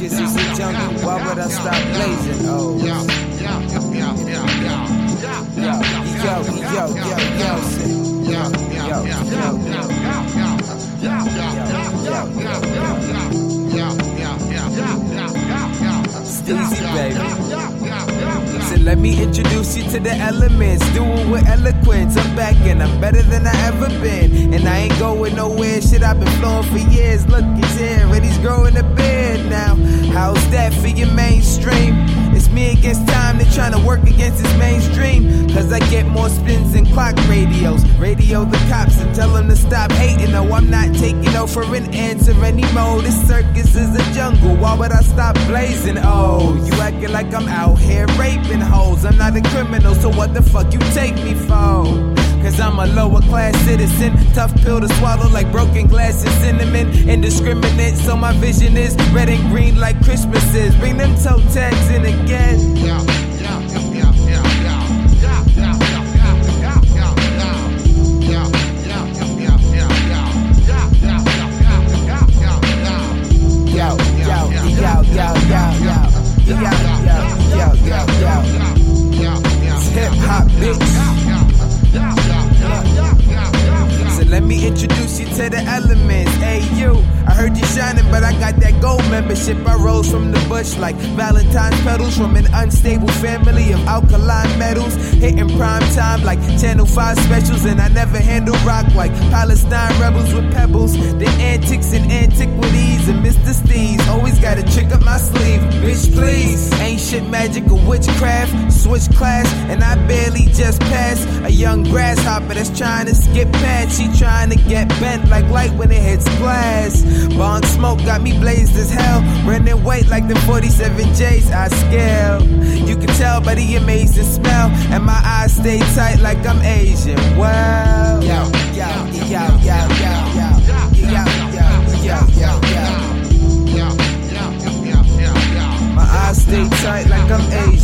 kiss you see jungle, why would I stop blazing? Oh, yeah, yeah, yeah, yeah, So let me introduce you to the elements. Do it with eloquence. I'm back and I'm better than I ever been. And I ain't going nowhere. Shit, I've been flowing for years. Look, it's here and he's growing a beard. It's me against time, they're trying to work against this mainstream. Cause I get more spins than clock radios. Radio the cops and tell them to stop hating. No, I'm not taking no for an answer anymore. This circus is a jungle. Why would I stop blazing? Oh, you acting like I'm out here raping hoes. I'm not a criminal, so what the fuck you take me for? A lower class citizen. Tough pill to swallow like broken glass and cinnamon. Indiscriminate, so my vision is red and green like Christmas is. Bring them toe tags in again. Yo, yo, yo, yo, yo, yo, me introduce you to the elements. Hey, you, I heard you shining, but I got that gold membership. I rose from the bush like Valentine's petals from an unstable family of alkaline metals. Hitting prime time like Channel 5 specials, and I never handle rock like Palestine rebels with pebbles. The antics and antiquities and Mr. Steez. Always got a trick up my sleeve. Bitch, please. Ain't shit magic or witchcraft. Switch class, and I barely just passed a young grasshopper that's trying to skip past. She trying to get bent like light when it hits glass. Bong smoke got me blazed as hell. Running weight like the 47 J's I scale. You can tell by the amazing smell, and my eyes stay tight like I'm Asian. Yo, I'm Asian.